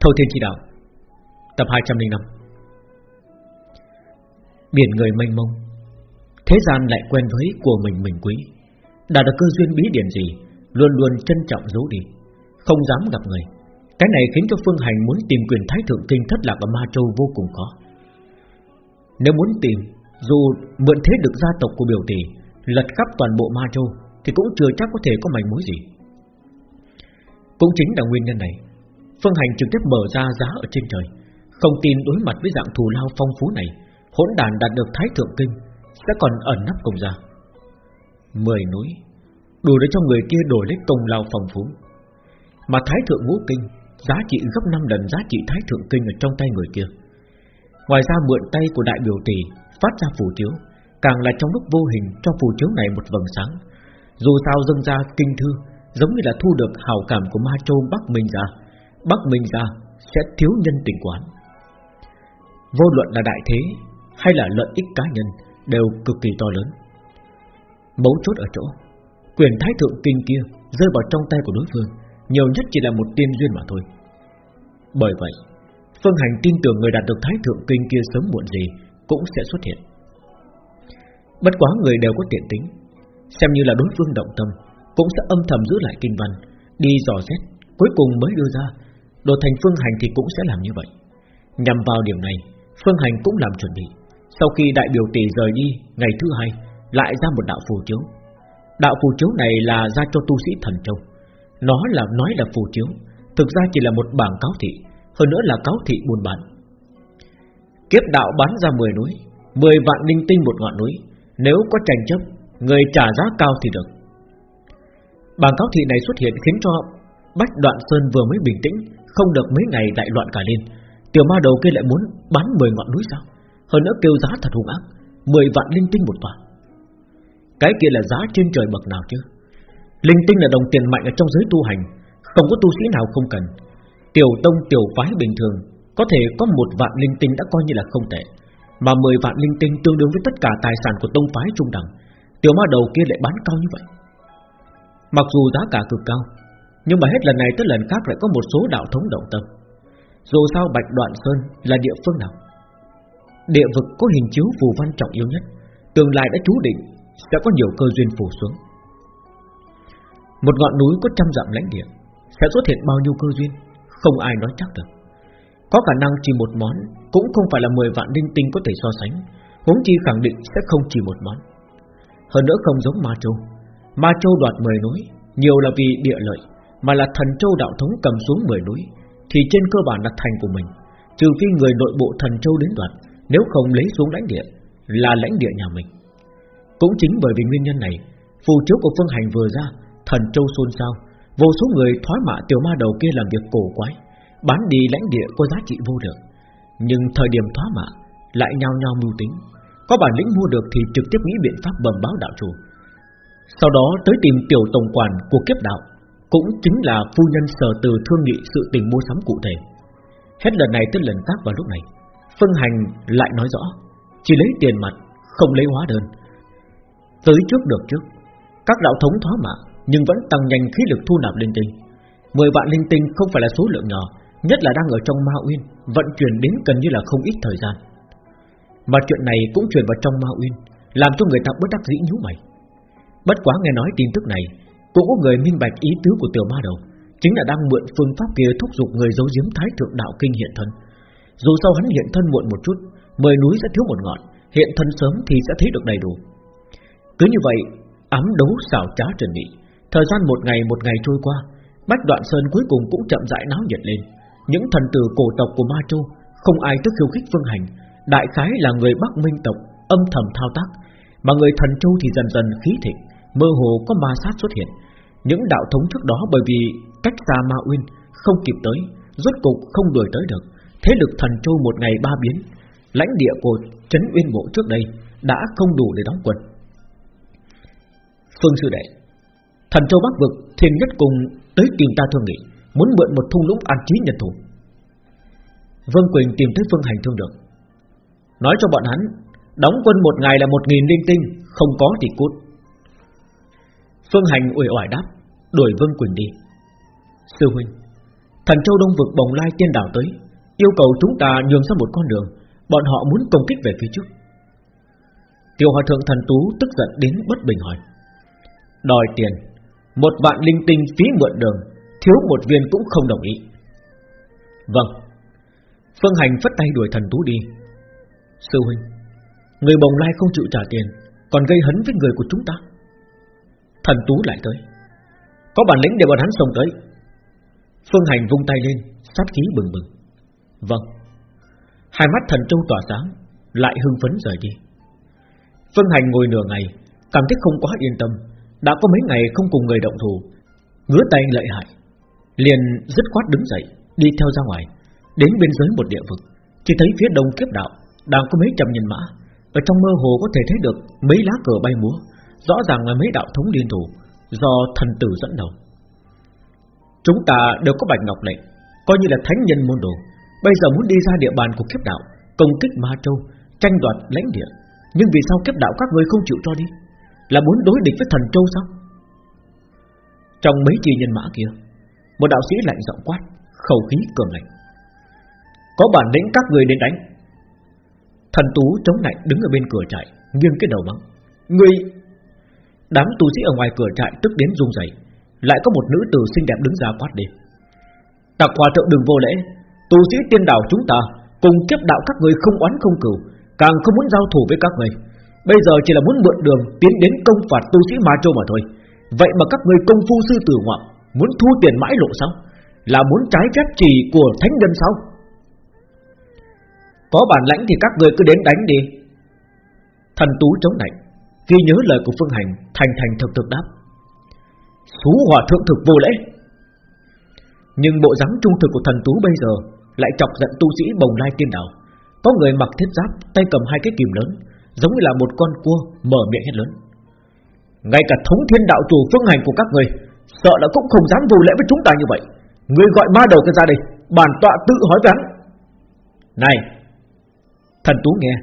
Thâu Thiên Chỉ Đạo, Tập 205 Biển người mênh mông, Thế gian lại quen với của mình mình quý. Đã được cơ duyên bí điển gì, Luôn luôn trân trọng giấu đi. Không dám gặp người. Cái này khiến cho Phương Hành muốn tìm quyền Thái Thượng Kinh thất lạc ở Ma Châu vô cùng khó. Nếu muốn tìm, Dù mượn thế được gia tộc của biểu tỷ, Lật khắp toàn bộ Ma Châu, Thì cũng chưa chắc có thể có manh mối gì. Cũng chính là nguyên nhân này Phương Hành trực tiếp mở ra giá ở trên trời. Không tin đối mặt với dạng thù lao phong phú này, Hỗn đàn đạt được Thái Thượng Kinh, Sẽ còn ẩn nắp công ra. Mười núi, Đủ để cho người kia đổi lấy công lao phong phú. Mà Thái Thượng Ngũ Kinh, Giá trị gấp 5 lần giá trị Thái Thượng Kinh ở trong tay người kia. Ngoài ra mượn tay của đại biểu tỷ Phát ra phù chiếu, Càng là trong lúc vô hình cho phù chiếu này một vầng sáng. Dù sao dâng ra kinh thư, Giống như là thu được hào cảm của Ma Châu Bắc Minh ra. Bắc Minh ra sẽ thiếu nhân tình quán. Vô luận là đại thế Hay là lợi ích cá nhân Đều cực kỳ to lớn. Mấu chốt ở chỗ, Quyền thái thượng kinh kia rơi vào trong tay của đối phương, Nhiều nhất chỉ là một tiên duyên mà thôi. Bởi vậy, Phương Hành tin tưởng người đạt được thái thượng kinh kia sớm muộn gì Cũng sẽ xuất hiện. Bất quá người đều có tiện tính, Xem như là đối phương động tâm, Cũng sẽ âm thầm giữ lại kinh văn, Đi dò xét, Cuối cùng mới đưa ra Đồ thành Phương Hành thì cũng sẽ làm như vậy. Nhằm vào điểm này, Phương Hành cũng làm chuẩn bị. Sau khi đại biểu tỷ rời đi, Ngày thứ hai, Lại ra một đạo phù chiếu. Đạo phù chiếu này là ra cho tu sĩ thần châu. Nó là, nói là phù chiếu, Thực ra chỉ là một bảng cáo thị, Hơn nữa là cáo thị buôn bán. Kiếp đạo bán ra 10 núi 10 vạn linh tinh một ngọn núi, Nếu có tranh chấp, Người trả giá cao thì được. Bảng cáo thị này xuất hiện khiến cho Bách Đoạn Sơn vừa mới bình tĩnh không được mấy ngày lại loạn cả lên. Tiểu ma đầu kia lại muốn bán 10 ngọn núi sao? Hơn nữa kêu giá thật hung ác 10 vạn linh tinh một tòa. Cái kia là giá trên trời bậc nào chứ? Linh tinh là đồng tiền mạnh ở trong giới tu hành, Không có tu sĩ nào không cần. Tiểu tông, tiểu phái bình thường, Có thể có một vạn linh tinh đã coi như là không tệ. Mà 10 vạn linh tinh tương đương với tất cả tài sản của tông phái trung đẳng, Tiểu ma đầu kia lại bán cao như vậy. Mặc dù giá cả cực cao nhưng mà hết lần này tới lần khác lại có một số đạo thống động tâm. Dù sao Bạch Đoạn Sơn là địa phương nào? Địa vực có hình chiếu phù văn trọng yếu nhất, Tương lai đã chú định Sẽ có nhiều cơ duyên phù xuống. Một ngọn núi có trăm dặm lãnh địa, Sẽ xuất hiện bao nhiêu cơ duyên, Không ai nói chắc được. Có khả năng chỉ một món, Cũng không phải là 10 vạn linh tinh có thể so sánh, Huống chi khẳng định sẽ không chỉ một món. Hơn nữa không giống Ma Châu. Ma Châu đoạt 10 núi, Nhiều là vì địa lợi. Mà là thần châu đạo thống cầm xuống 10 núi Thì trên cơ bản là thành của mình Trừ phi người nội bộ thần châu đến đoạt Nếu không lấy xuống lãnh địa Là lãnh địa nhà mình. Cũng chính bởi vì nguyên nhân này Phù chiếu của Phương Hành vừa ra Thần châu xôn xao Vô số người thoái mạ tiểu ma đầu kia làm việc cổ quái Bán đi lãnh địa có giá trị vô được, Nhưng thời điểm thoái mạ Lại nhau nhau mưu tính Có bản lĩnh mua được thì trực tiếp nghĩ biện pháp bầm báo đạo chủ. Sau đó tới tìm tiểu tổng quản của kiếp đạo cũng chính là phu nhân sở từ thương nghị sự tình mua sắm cụ thể. Hết lần này tới lần khác vào lúc này Phân hành lại nói rõ, Chỉ lấy tiền mặt, Không lấy hóa đơn. Tới trước được trước, Các đạo thống thoá mạ Nhưng vẫn tăng nhanh khí lực thu nạp linh tinh. 10 vạn linh tinh không phải là số lượng nhỏ, Nhất là đang ở trong Ma Uyên, Vận chuyển đến gần như là không ít thời gian. Mà chuyện này cũng truyền vào trong Ma Uyên, Làm cho người ta bất đắc dĩ nhíu mày. Bất quá nghe nói tin tức này cũng có người minh bạch ý tứ của tiểu ma đầu, Chính là đang mượn phương pháp kia thúc giục người giấu giếm thái thượng đạo kinh hiện thân. Dù sau hắn hiện thân muộn một chút Mười núi sẽ thiếu một ngọn, Hiện thân sớm thì sẽ thấy được đầy đủ. Cứ như vậy, Ám đấu xảo trá chuẩn bị, Thời gian một ngày một ngày trôi qua, Bách đoạn sơn cuối cùng cũng chậm rãi náo nhiệt lên. Những thần tử cổ tộc của Ma Châu, Không ai tức khiêu khích phương hành, Đại khái là người Bắc Minh tộc, Âm thầm thao tác. Mà người thần châu thì dần dần khí thịnh, Mơ hồ có ma sát xuất hiện. Những đạo thống trước đó bởi vì Cách xa Ma Uyên Không kịp tới, Rốt cục không đuổi tới được. Thế lực thần châu một ngày ba biến, Lãnh địa của Trấn Uyên Bộ trước đây Đã không đủ để đóng quân. Phương Sư Đệ, Thần châu Bắc Vực Thiên Nhất cùng tới tìm ta thương nghị, Muốn mượn một thung lũng an trí nhân thủ. Vương Quỳnh tìm tới Phương Hành thương được. Nói cho bọn hắn, Đóng quân một ngày là một nghìn linh tinh, Không có thì cút. Phương Hành uể oải đáp Đuổi Vương Quỳnh đi. Sư huynh, Thần Châu Đông vực bồng lai tiên đảo tới, Yêu cầu chúng ta nhường ra một con đường, Bọn họ muốn công kích về phía trước. Tiểu hòa thượng thần tú tức giận đến bất bình hỏi, Đòi tiền, Một vạn linh tinh phí mượn đường, Thiếu một viên cũng không đồng ý. Vâng. Phương Hành phất tay đuổi thần tú đi. Sư huynh, Người bồng lai không chịu trả tiền, Còn gây hấn với người của chúng ta. Thần tú lại tới. Có bản lĩnh để bọn hắn xông tới. Phương Hành vung tay lên, Sát khí bừng bừng. Vâng. Hai mắt thần châu tỏa sáng, Lại hưng phấn rời đi. Phương Hành ngồi nửa ngày, Cảm thấy không quá yên tâm. Đã có mấy ngày không cùng người động thủ, Ngứa tay lợi hại. Liền dứt khoát đứng dậy, Đi theo ra ngoài, Đến bên dưới một địa vực. Chỉ thấy phía đông kiếp đạo, Đang có mấy trăm nhân mã. Ở trong mơ hồ có thể thấy được mấy lá cờ bay múa. Rõ ràng là mấy đạo thống liên thủ Do thần tử dẫn đầu. Chúng ta đều có bạch ngọc lệnh Coi như là thánh nhân môn đồ. Bây giờ muốn đi ra địa bàn của kiếp đạo, Công kích Ma Châu, Tranh đoạt lãnh địa. Nhưng vì sao kiếp đạo các người không chịu cho đi? Là muốn đối địch với thần Châu sao? Trong mấy chi nhân mã kia, Một đạo sĩ lạnh giọng quát, Khẩu khí cường lạnh. Có bản lĩnh các người đến đánh. Thần Tú chống lạnh đứng ở bên cửa trại, Nghiêng cái đầu mắng Người Đám tu sĩ ở ngoài cửa trại tức đến run rẩy, lại có một nữ tử xinh đẹp đứng ra quát đi. Tặc hòa thượng đừng vô lễ, tu sĩ tiên đạo chúng ta cùng kiếp đạo các người không oán không cừu, càng không muốn giao thủ với các người. Bây giờ chỉ là muốn mượn đường tiến đến công phạt tu sĩ Ma Châu mà thôi. Vậy mà các người công phu sư tử ngoạm muốn thu tiền mãi lộ sao? Là muốn trái phép chỉ của thánh nhân sao? Có bản lãnh thì các người cứ đến đánh đi. Thần tú chống lạnh Ghi nhớ lời của Phương Hành, Thành thành thực thực đáp. Xú hòa thượng thực vô lễ. Nhưng bộ dáng trung thực của thần tú bây giờ Lại chọc giận tu sĩ bồng lai tiên đạo Có người mặc thiết giáp, Tay cầm hai cái kìm lớn, Giống như là một con cua mở miệng hết lớn. Ngay cả thống thiên đạo chủ phương hành của các người, Sợ là cũng không dám vô lễ với chúng ta như vậy. Người gọi ma đầu cái ra đây, Bản tọa tự hỏi với hắn. Này, Thần tú nghe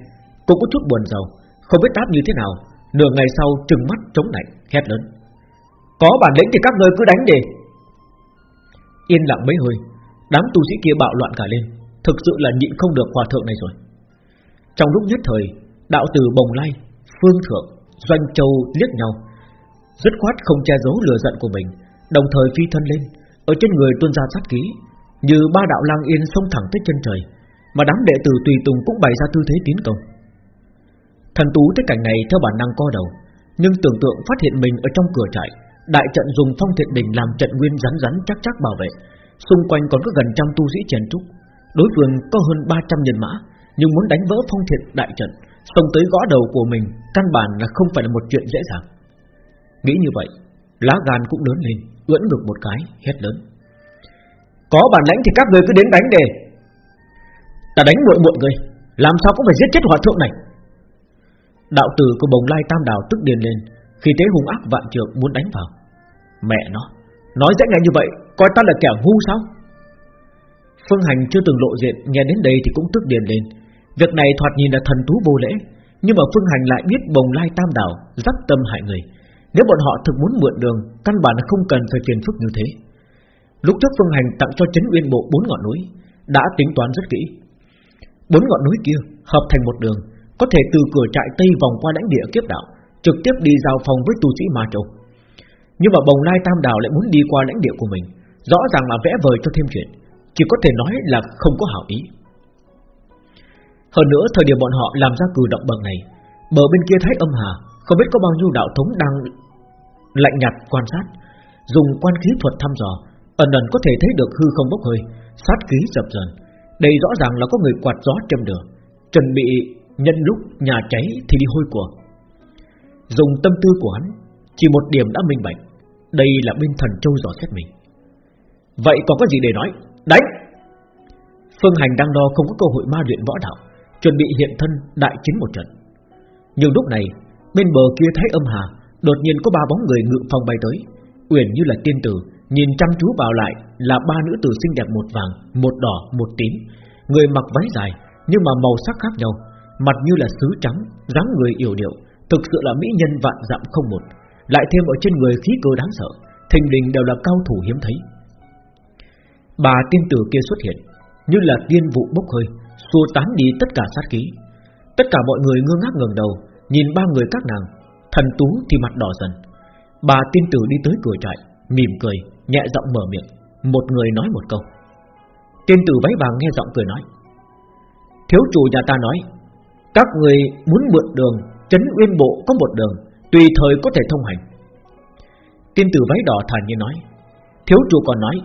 Cũng có chút buồn rầu, Không biết đáp như thế nào. Nửa ngày sau trừng mắt chống lạnh Hét lớn. Có bản lĩnh thì các ngươi cứ đánh đi. Yên lặng mấy hơi Đám tu sĩ kia bạo loạn cả lên. Thực sự là nhịn không được hòa thượng này rồi. Trong lúc nhất thời Đạo từ Bồng Lai, Phương Thượng Doanh Châu liếc nhau. Dứt khoát không che giấu lửa giận của mình Đồng thời phi thân lên. Ở trên người tuôn ra sát khí, Như ba đạo lang yên xông thẳng tới chân trời Mà đám đệ tử tùy tùng cũng bày ra tư thế tiến công. Thần tú thấy cảnh này theo bản năng co đầu, Nhưng tưởng tượng phát hiện mình ở trong cửa trại, Đại trận dùng phong thiện đình làm trận nguyên rắn rắn chắc chắc bảo vệ, Xung quanh còn có gần trăm tu sĩ chèn trúc. Đối phương có hơn 300 nhân mã, Nhưng muốn đánh vỡ phong thiện đại trận, Xông tới gõ đầu của mình Căn bản là không phải là một chuyện dễ dàng. Nghĩ như vậy, Lá gan cũng lớn lên, Ưỡn ngực một cái, hét lớn. Có bản lãnh thì các người cứ đến đánh đề Ta đánh muội muội người, Làm sao cũng phải giết chết hòa thượng này. Đạo tử của bồng lai tam đảo tức điền lên, Khi thế hung ác vạn trượng muốn đánh vào. Mẹ nó, Nói dễ nghe như vậy, Coi ta là kẻ ngu sao? Phương Hành chưa từng lộ diện, Nghe đến đây thì cũng tức điền lên. Việc này thoạt nhìn là thần tú vô lễ, Nhưng mà Phương Hành lại biết bồng lai tam đảo Dắt tâm hại người. Nếu bọn họ thực muốn mượn đường, Căn bản là không cần phải phiền phức như thế. Lúc trước Phương Hành tặng cho chấn uyên bộ bốn ngọn núi, Đã tính toán rất kỹ. Bốn ngọn núi kia hợp thành một đường có thể từ cửa trại tây vòng qua lãnh địa kiếp đạo, trực tiếp đi giao phòng với tu sĩ Ma Châu. Nhưng mà Bồng Lai Tam Đảo lại muốn đi qua lãnh địa của mình, rõ ràng là vẽ vời cho thêm chuyện, chỉ có thể nói là không có hảo ý. Hơn nữa thời điểm bọn họ làm ra cử động bằng này, bờ bên kia thái âm hà không biết có bao nhiêu đạo thống đang lạnh nhạt quan sát, dùng quan khí thuật thăm dò, ẩn ẩn có thể thấy được hư không bốc hơi, sát khí dập dần. Đây rõ ràng là có người quạt gió châm đường, chuẩn bị Nhân lúc nhà cháy thì đi hôi của. Dùng tâm tư của hắn Chỉ một điểm đã minh bạch Đây là bên thần châu dò xét mình. Vậy còn có gì để nói? Đánh Phương Hành đang đo không có cơ hội ma luyện võ đạo Chuẩn bị hiện thân đại chiến một trận. Nhưng lúc này Bên bờ kia thấy âm hà Đột nhiên có ba bóng người ngự phong bay tới Uyển như là tiên tử Nhìn chăm chú vào lại là ba nữ tử xinh đẹp một vàng Một đỏ, một tím. Người mặc váy dài Nhưng mà màu sắc khác nhau Mặt như là sứ trắng dáng người yểu điệu Thực sự là mỹ nhân vạn dặm không một Lại thêm ở trên người khí cơ đáng sợ Thình đình đều là cao thủ hiếm thấy. Bà tiên tử kia xuất hiện Như là tiên vụ bốc hơi Xua tán đi tất cả sát khí. Tất cả mọi người ngơ ngác ngẩng đầu Nhìn ba người các nàng Thần tú thì mặt đỏ dần. Bà tiên tử đi tới cửa trại Mỉm cười, nhẹ giọng mở miệng Một người nói một câu. Tiên tử váy vàng nghe giọng cười nói Thiếu chủ nhà ta nói các người muốn mượn đường, Trấn Uyên Bộ có một đường, Tùy thời có thể thông hành. Tiên tử váy đỏ thản nhiên nói, Thiếu chủ còn nói,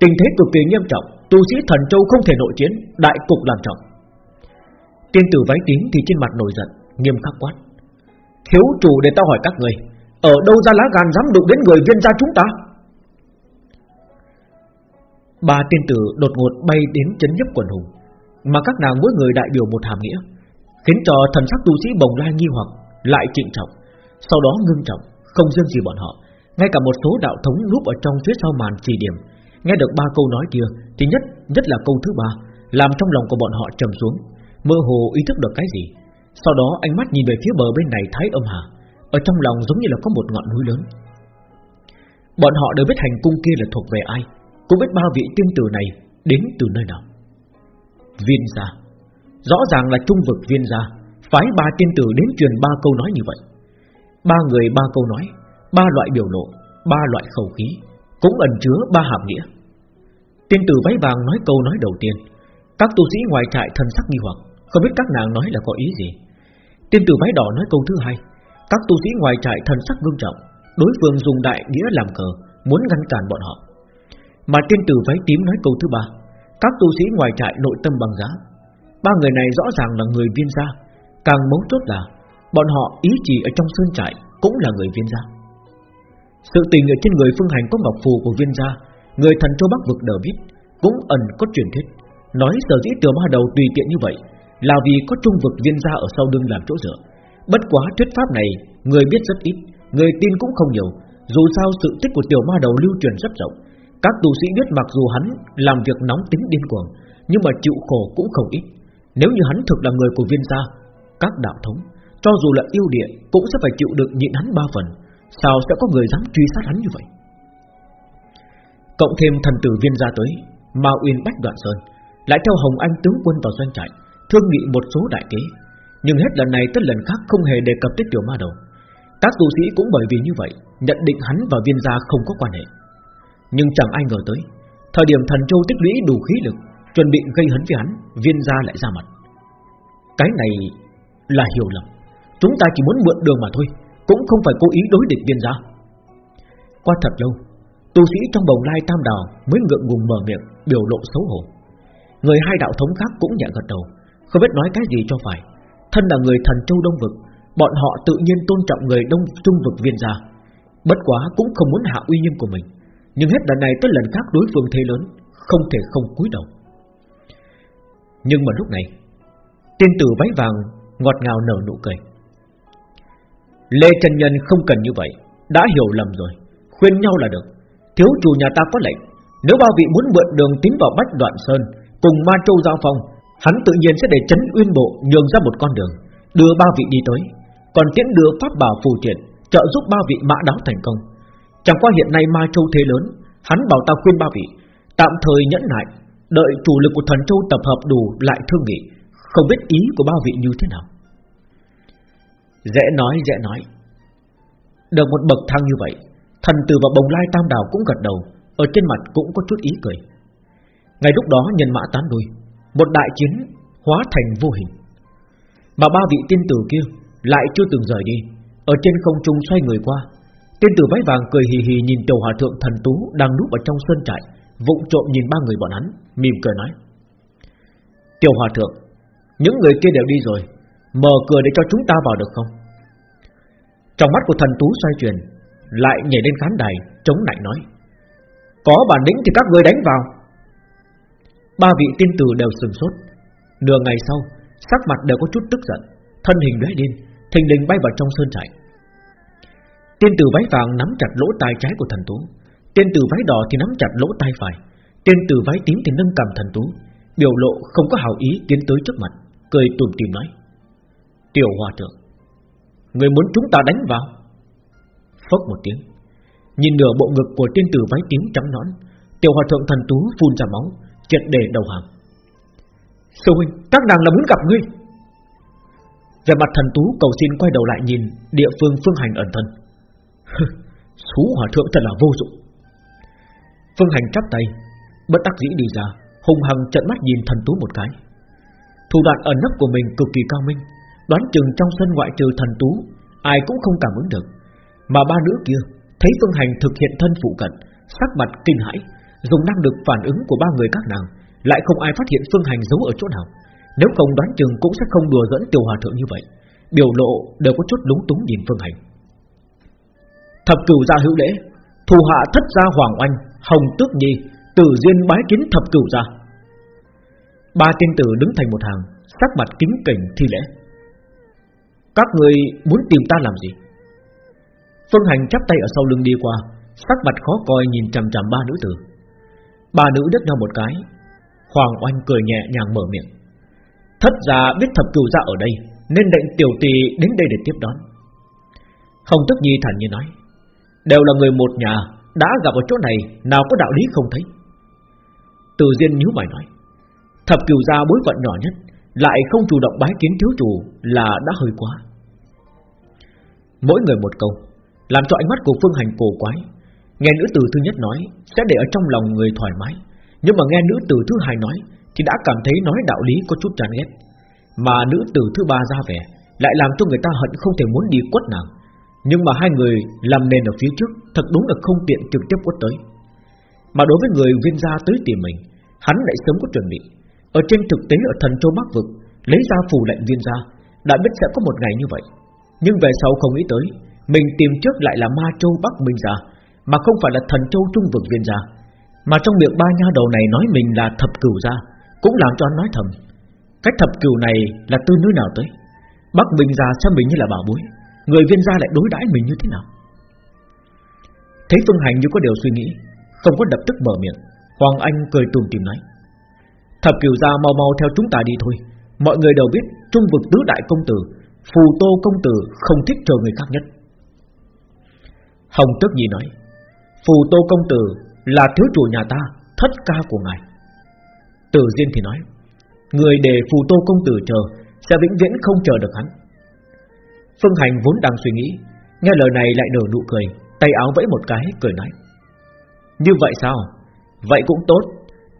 Tình thế cực kỳ nghiêm trọng, Tu sĩ thần châu không thể nội chiến, Đại cục làm trọng. Tiên tử váy tím thì trên mặt nổi giận, Nghiêm khắc quát, Thiếu chủ để tao hỏi các người, Ở đâu ra lá gan dám đụng đến người viên gia chúng ta? Ba tiên tử đột ngột bay đến chấn nhấp quần hùng, Mà các nàng mỗi người đại biểu một hàm nghĩa. Khiến cho thần sắc tu sĩ bồng lai nghi hoặc, Lại trịnh trọng. Sau đó ngưng trọng, Không riêng gì bọn họ, Ngay cả một số đạo thống núp ở trong phía sau màn chỉ điểm. Nghe được ba câu nói kia, Thì nhất nhất là câu thứ ba, Làm trong lòng của bọn họ trầm xuống, Mơ hồ ý thức được cái gì. Sau đó ánh mắt nhìn về phía bờ bên này thái âm hà, Ở trong lòng giống như là có một ngọn núi lớn. Bọn họ đều biết hành cung kia là thuộc về ai, Cũng biết ba vị tiên tử này Đến từ nơi nào. Viên gia Rõ ràng là trung vực viên gia, Phái ba tiên tử đến truyền ba câu nói như vậy. Ba người ba câu nói, Ba loại biểu lộ, Ba loại khẩu khí, Cũng ẩn chứa ba hàm nghĩa. Tiên tử váy vàng nói câu nói đầu tiên. Các tu sĩ ngoài trại thân sắc nghi hoặc, Không biết các nàng nói là có ý gì. Tiên tử váy đỏ nói câu thứ hai. Các tu sĩ ngoài trại thân sắc ngưng trọng, Đối phương dùng đại nghĩa làm cờ, Muốn ngăn cản bọn họ. Mà tiên tử váy tím nói câu thứ ba. Các tu sĩ ngoài trại nội tâm bằng giá Ba người này rõ ràng là người viên gia. Càng mấu chốt là, Bọn họ ý chỉ ở trong sơn trại Cũng là người viên gia. Sự tình ở trên người phương hành có ngọc phù của viên gia, Người thần châu Bắc vực đều biết, Cũng ẩn có truyền thuyết. Nói sở dĩ tiểu ma đầu tùy tiện như vậy, Là vì có trung vực viên gia ở sau lưng làm chỗ dựa. Bất quá thuyết pháp này, Người biết rất ít, Người tin cũng không nhiều. Dù sao sự tích của tiểu ma đầu lưu truyền rất rộng. Các tu sĩ biết mặc dù hắn Làm việc nóng tính điên cuồng, Nhưng mà chịu khổ cũng không ít. Nếu như hắn thực là người của viên gia, Các đạo thống, Cho dù là yêu địa, Cũng sẽ phải chịu được nhịn hắn ba phần. Sao sẽ có người dám truy sát hắn như vậy? Cộng thêm thần tử viên gia tới, Ma Uyên Bách Đoạn Sơn, Lại theo Hồng Anh tướng quân vào doanh trại, Thương nghị một số đại kế. Nhưng hết lần này tới lần khác không hề đề cập tới tiểu ma đầu. Các tu sĩ cũng bởi vì như vậy, Nhận định hắn và viên gia không có quan hệ. Nhưng chẳng ai ngờ tới, Thời điểm thần châu tích lũy đủ khí lực Chuẩn bị gây hấn với hắn, Viên gia lại ra mặt. Cái này là hiểu lầm. Chúng ta chỉ muốn mượn đường mà thôi, Cũng không phải cố ý đối địch viên gia. Qua thật lâu, Tu sĩ trong bồng lai tam đào Mới ngượng ngùng mở miệng, biểu lộ xấu hổ. Người hai đạo thống khác cũng nhẹ gật đầu, Không biết nói cái gì cho phải. Thân là người thần châu đông vực, Bọn họ tự nhiên tôn trọng người đông trung vực viên gia. Bất quá cũng không muốn hạ uy nghiêm của mình. Nhưng hết lần này tới lần khác đối phương thế lớn, Không thể không cúi đầu. Nhưng mà lúc này, Tiên tử váy vàng, ngọt ngào nở nụ cười. Lê Trần Nhân không cần như vậy, Đã hiểu lầm rồi, Khuyên nhau là được. Thiếu chủ nhà ta có lệnh, Nếu bao vị muốn mượn đường tiến vào Bách Đoạn Sơn, Cùng Ma Châu giao phong, Hắn tự nhiên sẽ để chấn uyên bộ nhường ra một con đường, Đưa ba vị đi tới. Còn tiễn đưa pháp bảo phù triện, Trợ giúp ba vị mã đáo thành công. Chẳng qua hiện nay Ma Châu thế lớn, Hắn bảo ta khuyên ba vị, Tạm thời nhẫn nại Đợi chủ lực của thần châu tập hợp đủ lại thương nghị, Không biết ý của bao vị như thế nào. Dễ nói dễ nói. Được một bậc thang như vậy, Thần tử và bồng lai tam đào cũng gật đầu, Ở trên mặt cũng có chút ý cười. Ngay lúc đó nhân mã tán đuôi Một đại chiến hóa thành vô hình. Mà ba vị tiên tử kia Lại chưa từng rời đi, Ở trên không trung xoay người qua. Tiên tử váy vàng cười hì hì nhìn tiểu hòa thượng thần tú Đang núp ở trong sân trại Vụng trộm nhìn ba người bọn hắn Mỉm cười nói. Tiểu hòa thượng Những người kia đều đi rồi Mở cửa để cho chúng ta vào được không? Trong mắt của thần tú xoay chuyển lại nhảy lên khán đài Chống lạnh nói. Có bản lĩnh thì các ngươi đánh vào. Ba vị tiên tử đều sừng sốt. Nửa ngày sau Sắc mặt đều có chút tức giận Thân hình lóe lên, Thình lình bay vào trong sơn trại. Tiên tử váy vàng nắm chặt lỗ tai trái của thần tú Tiên tử váy đỏ thì nắm chặt lỗ tai phải. Tiên tử váy tím thì nâng cầm thần tú Biểu lộ không có hào ý tiến tới trước mặt, Cười tùm tìm nói. Tiểu hòa thượng, Người muốn chúng ta đánh vào? Phốc một tiếng. Nhìn nửa bộ ngực của tiên tử váy tím trắng nõn, Tiểu hòa thượng thần tú phun ra máu, Triệt để đầu hàng. Sư huynh, các nàng là muốn gặp ngươi. Về mặt thần tú cầu xin quay đầu lại nhìn Địa phương phương hành ẩn thân. Xú hòa thượng thật là vô dụng. Phương hành chắp tay, Bất đắc dĩ đi ra Hùng hằng trận mắt nhìn thần tú một cái. Thủ đoạn ẩn nấp của mình cực kỳ cao minh, Đoán chừng trong sân ngoại trừ thần tú, Ai cũng không cảm ứng được. Mà ba nữ kia, Thấy Phương Hành thực hiện thân phụ cận, Sắc mặt kinh hãi, Dùng năng lực phản ứng của ba người các nàng, Lại không ai phát hiện Phương Hành giấu ở chỗ nào. Nếu không đoán chừng cũng sẽ không đùa dẫn tiểu hòa thượng như vậy. Biểu lộ đều có chút lúng túng nhìn Phương Hành. Thập cửu gia hữu lễ Thù hạ thất gia Hoàng Oanh Hồng Tước Nhi Tử Duyên bái kiến thập cửu gia. Ba tiên tử đứng thành một hàng, Sắc mặt kính cẩn thi lễ. Các người muốn tìm ta làm gì? Phương Hành chắp tay ở sau lưng đi qua, Sắc mặt khó coi nhìn chằm chằm ba nữ tử. Ba nữ đứt nhau một cái, Hoàng Oanh cười nhẹ nhàng mở miệng. Thất gia biết thập cửu gia ở đây, Nên định tiểu tỳ đến đây để tiếp đón. Hồng Tức Nhi thản nhiên nói, Đều là người một nhà đã gặp ở chỗ này, Nào có đạo lý không thấy? Từ Diên nhíu mày nói, Thập cửu gia bối phận nhỏ nhất, Lại không chủ động bái kiến thiếu chủ Là đã hơi quá. Mỗi người một câu, Làm cho ánh mắt của Phương Hành cổ quái. Nghe nữ tử thứ nhất nói, Sẽ để ở trong lòng người thoải mái. Nhưng mà nghe nữ tử thứ hai nói, Thì đã cảm thấy nói đạo lý có chút chán ghét. Mà nữ tử thứ ba ra vẻ, Lại làm cho người ta hận không thể muốn đi quất nàng. Nhưng mà hai người làm nền ở phía trước, Thật đúng là không tiện trực tiếp quất tới. Mà đối với người viên gia tới tìm mình, Hắn lại sớm có chuẩn bị. Ở trên thực tế ở thần châu Bắc Vực, Lấy ra phù lệnh viên gia, Đã biết sẽ có một ngày như vậy. Nhưng về sau không nghĩ tới, Mình tìm trước lại là ma châu Bắc Minh gia, Mà không phải là thần châu Trung Vực viên gia. Mà trong miệng ba nha đầu này nói mình là thập cửu gia, Cũng làm cho hắn nói thầm Cách thập cửu này là từ nơi nào tới? Bắc Minh gia xem mình như là bảo bối. Người viên gia lại đối đãi mình như thế nào? Thấy Phương Hành như có điều suy nghĩ, Không có đập tức mở miệng. Hoàng Anh cười tùm tìm nói, Thập cửu gia mau mau theo chúng ta đi thôi. Mọi người đều biết Trung vực tứ đại công tử, Phù tô công tử không thích chờ người khác nhất. Hồng tức gì nói, Phù tô công tử là thiếu chủ nhà ta, Thất ca của ngài. Tử Diên thì nói, Người để phù tô công tử chờ Sẽ vĩnh viễn không chờ được hắn. Phương Hành vốn đang suy nghĩ, Nghe lời này lại nở nụ cười, Tay áo vẫy một cái, cười nói. Như vậy sao? Vậy cũng tốt.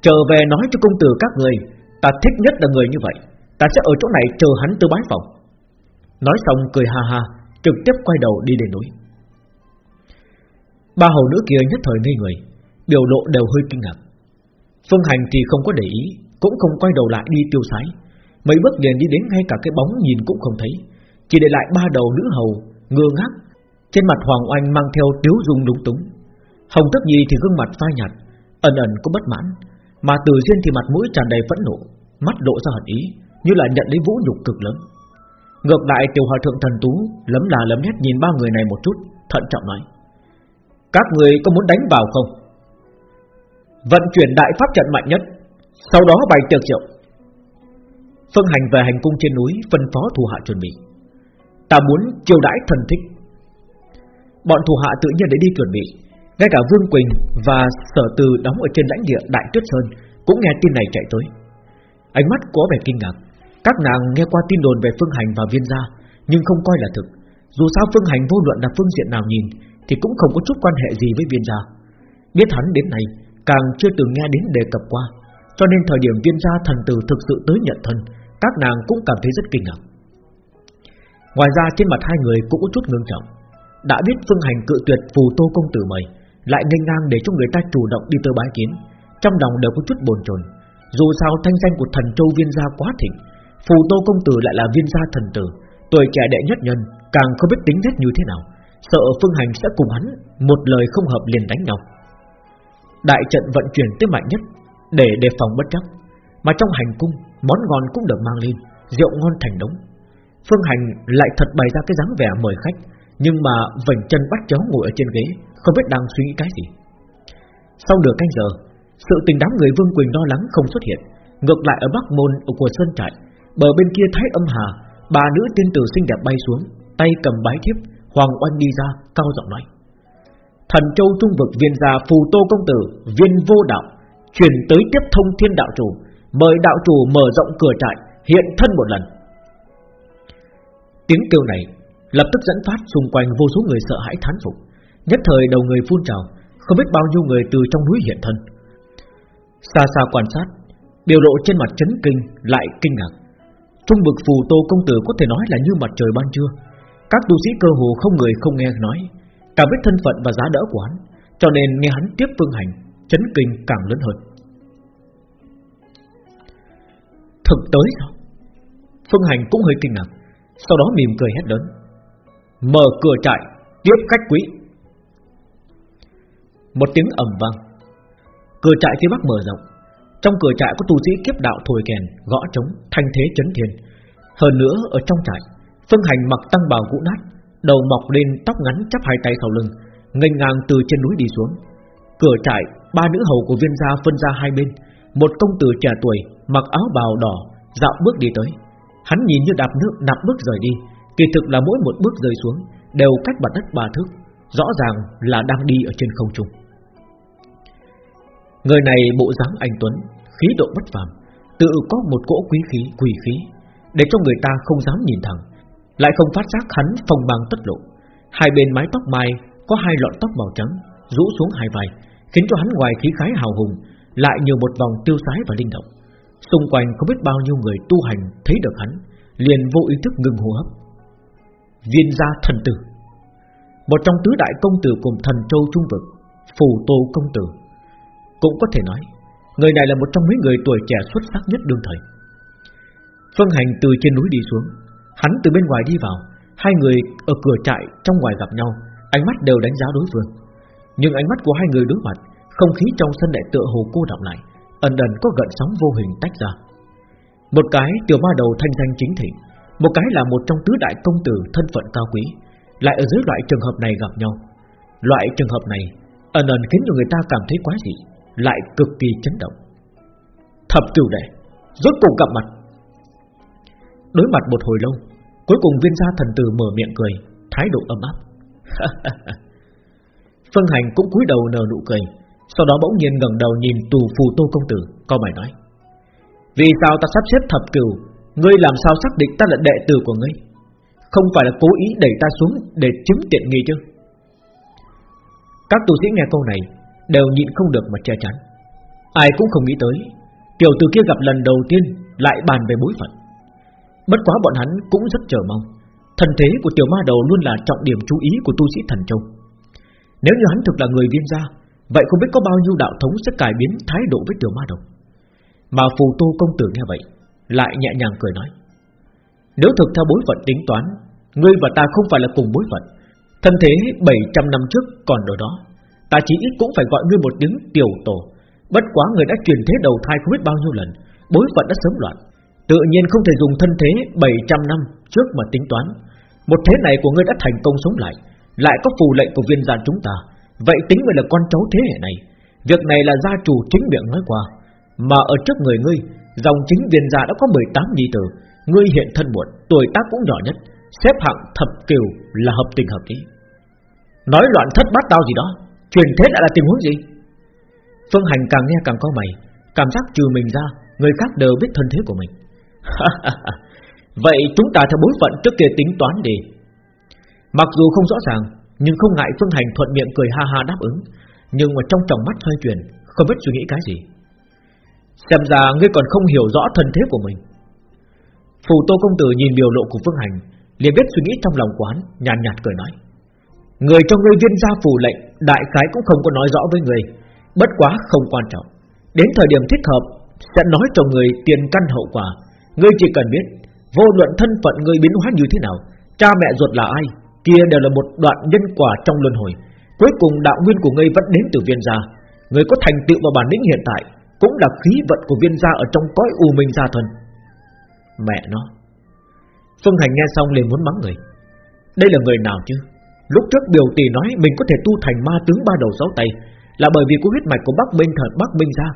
Trở về nói cho công tử các người, Ta thích nhất là người như vậy. Ta sẽ ở chỗ này chờ hắn từ bái phòng. Nói xong cười ha ha, Trực tiếp quay đầu đi đến núi. Ba hầu nữ kia nhất thời ngây người, Biểu lộ đều hơi kinh ngạc. Phương Hành thì không có để ý, Cũng không quay đầu lại đi tiêu sái. Mấy bước liền đi đến ngay cả cái bóng nhìn cũng không thấy. Chỉ để lại ba đầu nữ hầu, Ngơ ngác, Trên mặt Hoàng Oanh mang theo tiếu dung đúng túng. Hồng Tất Nhi thì gương mặt phai nhạt, Ẩn ẩn có bất mãn, mà Từ duyên thì mặt mũi tràn đầy phẫn nộ, Mắt lộ ra hận ý, Như là nhận lấy vũ nhục cực lớn. Ngược lại, tiểu hòa thượng thần tú Lấm là lấm nét nhìn ba người này một chút, Thận trọng nói, Các người có muốn đánh vào không? Vận chuyển đại pháp trận mạnh nhất, Sau đó bày tiệc rượu. Phương hành về hành cung trên núi Phân phó thủ hạ chuẩn bị. Ta muốn chiêu đãi thần thích Bọn thủ hạ tự nhiên để đi chuẩn bị ngay cả Vương Quỳnh và Sở Từ đóng ở trên lãnh địa Đại Tuyết Sơn cũng nghe tin này chạy tới. Ánh mắt có vẻ kinh ngạc. Các nàng nghe qua tin đồn về Phương Hành và Viên gia, nhưng không coi là thực. Dù sao Phương Hành vô luận là phương diện nào nhìn, thì cũng không có chút quan hệ gì với Viên gia. Biết hắn đến này, càng chưa từng nghe đến đề cập qua, cho nên thời điểm Viên gia thần tử thực sự tới nhận thân, các nàng cũng cảm thấy rất kinh ngạc. Ngoài ra trên mặt hai người cũng có chút ngưng trọng. Đã biết Phương Hành cự tuyệt phù tô công tử mời lại nghênh ngang để cho người ta chủ động đi tới bái kiến, trong lòng đều có chút bồn chồn. Dù sao thanh danh của thần châu viên gia quá thịnh, phù tô công tử lại là viên gia thần tử, tuổi trẻ đệ nhất nhân, càng không biết tính nét như thế nào, sợ phương hành sẽ cùng hắn một lời không hợp liền đánh nhau. Đại trận vận chuyển tới mạnh nhất để đề phòng bất chắc, mà trong hành cung món ngon cũng được mang lên, rượu ngon thành đống. Phương Hành lại thật bày ra cái dáng vẻ mời khách, nhưng mà vành chân bắt chéo ngồi ở trên ghế, không biết đang suy nghĩ cái gì. Sau nửa canh giờ Sự tình đám người Vương Quỳnh lo lắng không xuất hiện. Ngược lại ở Bắc Môn ở của Sơn Trại Bờ bên kia Thái Âm Hà Bà nữ tiên tử xinh đẹp bay xuống Tay cầm bái thiếp Hoàng Oanh đi ra cao giọng nói. Thần châu trung vực viên gia phù tô công tử Viên vô đạo Chuyển tới tiếp thông thiên đạo chủ Mời đạo chủ mở rộng cửa trại Hiện thân một lần. Tiếng kêu này Lập tức dẫn phát xung quanh vô số người sợ hãi thán phục. Nhất thời đầu người phun trào, Không biết bao nhiêu người từ trong núi hiện thân. Xa xa quan sát, Biểu lộ trên mặt chấn kinh Lại kinh ngạc. Trung vực phù tô công tử có thể nói là như mặt trời ban trưa. Các tu sĩ cơ hồ không người không nghe nói, Cả biết thân phận và giá đỡ của hắn, Cho nên nghe hắn tiếp phương hành, Chấn kinh càng lớn hơn. Thực tới sao? Phương hành cũng hơi kinh ngạc. Sau đó mỉm cười hét lớn Mở cửa trại Tiếp khách quý. Một tiếng ầm vang. Cửa trại phía bắc mở rộng. Trong cửa trại có tu sĩ kiếp đạo thổi kèn Gõ trống, thanh thế chấn thiên. Hơn nữa ở trong trại Phương hành mặc tăng bào cũ nát Đầu mọc lên tóc ngắn chắp hai tay sau lưng nghênh ngang từ trên núi đi xuống. Cửa trại Ba nữ hầu của viên gia phân ra hai bên Một công tử trẻ tuổi Mặc áo bào đỏ Dạo bước đi tới. Hắn nhìn như đạp nước, đạp bước rời đi. Kỳ thực là mỗi một bước rơi xuống Đều cách mặt đất ba thước, Rõ ràng là đang đi ở trên không trung. Người này bộ dáng anh Tuấn, Khí độ bất phàm, Tự có một cỗ quý khí, quỷ khí, Để cho người ta không dám nhìn thẳng. Lại không phát giác hắn phong mang tất lộ. Hai bên mái tóc mai Có hai lọn tóc màu trắng, Rũ xuống hai vai, Khiến cho hắn ngoài khí khái hào hùng, Lại nhiều một vòng tiêu sái và linh động. Xung quanh không biết bao nhiêu người tu hành Thấy được hắn, Liền vô ý thức ngừng hô hấp. Viên gia thần tử. Một trong tứ đại công tử cùng thần châu trung vực, Phù tô công tử, Cũng có thể nói, Người này là một trong mấy người tuổi trẻ xuất sắc nhất đương thời. Phương Hành từ trên núi đi xuống, Hắn từ bên ngoài đi vào, Hai người ở cửa trại trong ngoài gặp nhau, Ánh mắt đều đánh giá đối phương. Nhưng ánh mắt của hai người đối mặt, Không khí trong sân đại tựa hồ cô đọng lại. Ẩn ẩn có gợn sóng vô hình tách ra. Một cái tiểu ma đầu thanh danh chính thịnh, Một cái là một trong tứ đại công tử thân phận cao quý, Lại ở dưới loại trường hợp này gặp nhau. Loại trường hợp này Ẩn ẩn khiến cho người ta cảm thấy quá dị, Lại cực kỳ chấn động. Thập cửu đệ, Rốt cuộc gặp mặt. Đối mặt một hồi lâu, Cuối cùng viên gia thần tử mở miệng cười, Thái độ ấm áp. Phân Hành cũng cúi đầu nở nụ cười. Sau đó bỗng nhiên ngẩng đầu nhìn tù phù tô công tử Câu mày nói, Vì sao ta sắp xếp thập cửu? Ngươi làm sao xác định ta là đệ tử của ngươi? Không phải là cố ý đẩy ta xuống Để chiếm tiện nghi chứ? Các tu sĩ nghe câu này Đều nhịn không được mà che chắn. Ai cũng không nghĩ tới, Tiểu tử kia gặp lần đầu tiên Lại bàn về bối phận. Bất quá bọn hắn cũng rất chờ mong, Thần thế của tiểu ma đầu luôn là trọng điểm chú ý của tu sĩ thần châu. Nếu như hắn thực là người viên gia Vậy không biết có bao nhiêu đạo thống sẽ cải biến thái độ với tiểu ma đầu? Mà phù tô công tử nghe vậy, Lại nhẹ nhàng cười nói, Nếu thực theo bối phận tính toán, Ngươi và ta không phải là cùng bối phận. Thân thế 700 năm trước còn ở đó, Ta chỉ ít cũng phải gọi ngươi một tiếng tiểu tổ. Bất quá người đã truyền thế đầu thai không biết bao nhiêu lần, Bối phận đã sớm loạn. Tự nhiên không thể dùng thân thế 700 năm trước mà tính toán. Một thế này của ngươi đã thành công sống lại Lại có phù lệnh của viên gian chúng ta. Vậy tính ngươi là con cháu thế hệ này. Việc này là gia chủ chính miệng nói qua. Mà ở trước người ngươi, Dòng chính viên gia đã có 18 nhi tử. Ngươi hiện thân muộn, Tuổi tác cũng nhỏ nhất. Xếp hạng thập kiều là hợp tình hợp lý. Nói loạn thất bát tao gì đó, Truyền thế lại là tình huống gì? Phương Hành càng nghe càng có mày, Cảm giác trừ mình ra, Người khác đều biết thân thế của mình. Vậy chúng ta theo bối phận trước kia tính toán đi. Mặc dù không rõ ràng nhưng không ngại Phương Hành thuận miệng cười ha ha đáp ứng. Nhưng mà trong tròng mắt xoay chuyển Không biết suy nghĩ cái gì. Xem ra ngươi còn không hiểu rõ thân thế của mình. Phù Tô Công Tử nhìn biểu lộ của Phương Hành liền biết suy nghĩ trong lòng quán Nhàn nhạt, nhạt cười nói. Người cho ngươi viên gia phù lệnh Đại khái cũng không có nói rõ với người Bất quá không quan trọng. Đến thời điểm thích hợp Sẽ nói cho người tiền căn hậu quả. Ngươi chỉ cần biết Vô luận thân phận ngươi biến hóa như thế nào Cha mẹ ruột là ai Kia đều là một đoạn nhân quả trong luân hồi. Cuối cùng đạo nguyên của ngươi vẫn đến từ viên gia. Ngươi có thành tựu và bản lĩnh hiện tại, Cũng là khí vận của viên gia Ở trong cõi u minh gia thần Mẹ nó. Phương Hành nghe xong liền muốn mắng người. Đây là người nào chứ? Lúc trước biểu tỷ nói mình có thể tu thành ma tướng ba đầu sáu tay, Là bởi vì có huyết mạch của Bắc Minh thật Bắc Minh gia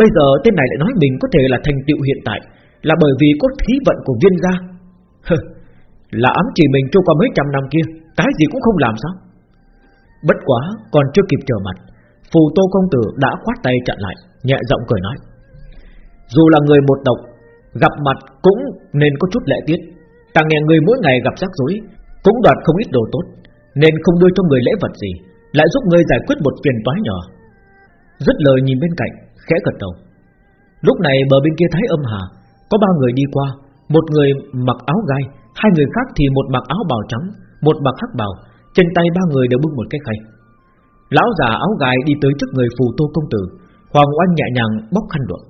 Bây giờ tên này lại nói mình có thể là thành tựu hiện tại, Là bởi vì có khí vận của viên gia. Là ám chỉ mình trôi qua mấy trăm năm kia, Cái gì cũng không làm sao. Bất quá còn chưa kịp trở mặt, Phù Tô Công Tử đã khoát tay chặn lại, Nhẹ giọng cười nói, Dù là người một tộc, Gặp mặt cũng nên có chút lễ tiết. Ta nghe người mỗi ngày gặp rắc rối, Cũng đoạt không ít đồ tốt, Nên không đưa cho người lễ vật gì, Lại giúp người giải quyết một phiền toái nhỏ. Dứt lời nhìn bên cạnh, Khẽ gật đầu. Lúc này bờ bên kia thấy âm hà, Có ba người đi qua, Một người mặc áo gai Hai người khác thì một mặc áo bào trắng, Một mặc hắc bào, Trên tay ba người đều bưng một cái khay. Lão già áo gai đi tới trước người phù tô công tử, Hoàng oanh nhẹ nhàng bóc khăn đuổi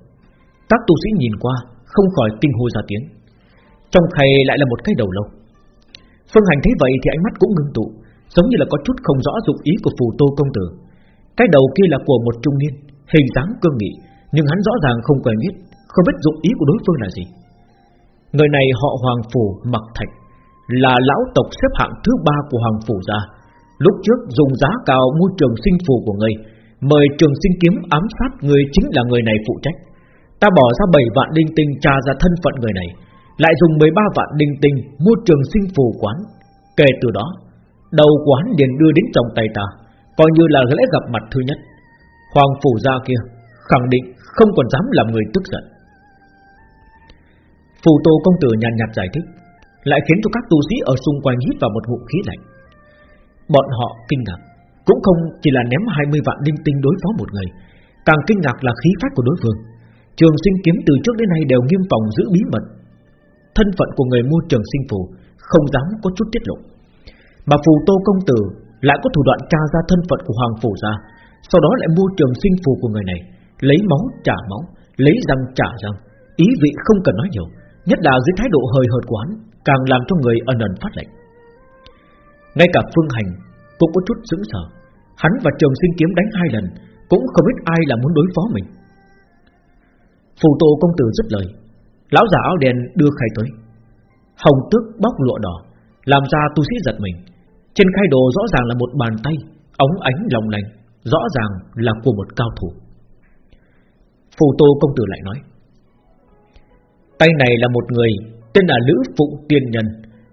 Các tu sĩ nhìn qua, Không khỏi kinh hô ra tiếng. Trong khay lại là một cái đầu lâu. Phương Hành thấy vậy thì ánh mắt cũng ngưng tụ, Giống như là có chút không rõ dụng ý của phù tô công tử. Cái đầu kia là của một trung niên, Hình dáng cương nghị, Nhưng hắn rõ ràng không quen biết, Không biết dụng ý của đối phương là gì. Người này họ Hoàng Phủ Mặc Thạch, Là lão tộc xếp hạng thứ ba của Hoàng Phủ gia Lúc trước dùng giá cao mua trường sinh phù của người, Mời trường sinh kiếm ám sát người chính là người này phụ trách. Ta bỏ ra 7 vạn đinh tinh tra ra thân phận người này, Lại dùng 13 vạn đinh tinh mua trường sinh phù quán. Kể từ đó, Đầu quán liền đưa đến trong tay ta, Coi như là lễ gặp mặt thứ nhất. Hoàng phủ gia kia Khẳng định không còn dám làm người tức giận. Phù tô công tử nhàn nhạt giải thích, Lại khiến cho các tu sĩ ở xung quanh hít vào một ngụm khí lạnh. Bọn họ kinh ngạc, Cũng không chỉ là ném 20 vạn linh tinh đối phó một người, Càng kinh ngạc là khí phách của đối phương. Trường sinh kiếm từ trước đến nay đều nghiêm phòng giữ bí mật. Thân phận của người mua trường sinh phù Không dám có chút tiết lộ. Mà phù tô công tử Lại có thủ đoạn tra ra thân phận của hoàng phủ ra, Sau đó lại mua trường sinh phù của người này, Lấy máu trả máu, Lấy răng trả răng, Ý vị không cần nói nhiều. Nhất là dưới thái độ hơi hợt quán Càng làm cho người ẩn ẩn phát lệnh ngay cả Phương Hành cũng có chút sững sờ. Hắn và Trường Sinh Kiếm đánh hai lần, cũng không biết ai là muốn đối phó mình. Phù Tô công tử rất lời, lão già áo đen đưa khay tới. Hồng tước bóc lụa đỏ, làm ra tu sĩ giật mình. Trên khay đồ rõ ràng là một bàn tay, ống ánh lòng lành, rõ ràng là của một cao thủ. Phù Tô công tử lại nói, tay này là một người tên là Lữ Phụ Tiên Nhân,